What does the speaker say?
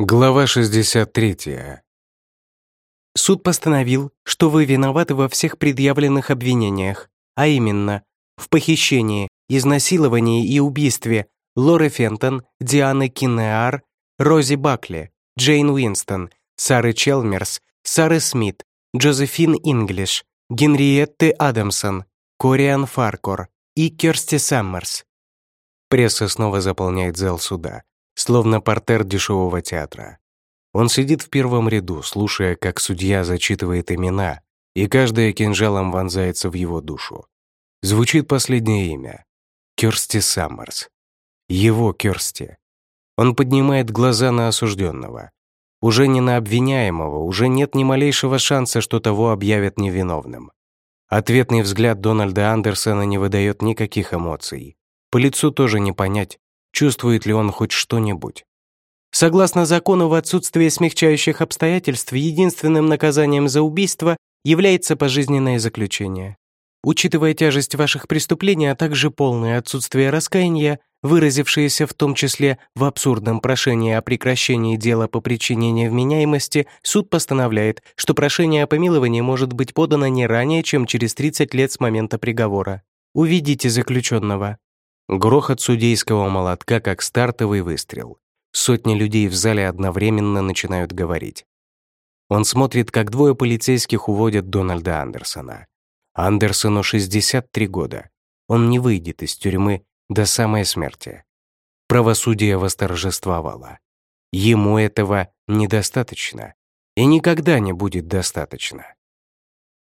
Глава 63. Суд постановил, что вы виноваты во всех предъявленных обвинениях, а именно в похищении, изнасиловании и убийстве Лоры Фентон, Дианы Кинеар, Рози Бакли, Джейн Уинстон, Сары Челмерс, Сары Смит, Джозефин Инглиш, Генриетты Адамсон, Кориан Фаркор и Керсти Саммерс. Пресса снова заполняет зал суда словно портер дешевого театра. Он сидит в первом ряду, слушая, как судья зачитывает имена, и каждое кинжалом вонзается в его душу. Звучит последнее имя — Кёрсти Саммерс. Его Кёрсти. Он поднимает глаза на осужденного. Уже не на обвиняемого, уже нет ни малейшего шанса, что того объявят невиновным. Ответный взгляд Дональда Андерсона не выдает никаких эмоций. По лицу тоже не понять, чувствует ли он хоть что-нибудь. Согласно закону, в отсутствие смягчающих обстоятельств единственным наказанием за убийство является пожизненное заключение. Учитывая тяжесть ваших преступлений, а также полное отсутствие раскаяния, выразившееся в том числе в абсурдном прошении о прекращении дела по причине невменяемости, суд постановляет, что прошение о помиловании может быть подано не ранее, чем через 30 лет с момента приговора. Уведите заключенного. Грохот судейского молотка, как стартовый выстрел. Сотни людей в зале одновременно начинают говорить. Он смотрит, как двое полицейских уводят Дональда Андерсона. Андерсону 63 года. Он не выйдет из тюрьмы до самой смерти. Правосудие восторжествовало. Ему этого недостаточно. И никогда не будет достаточно.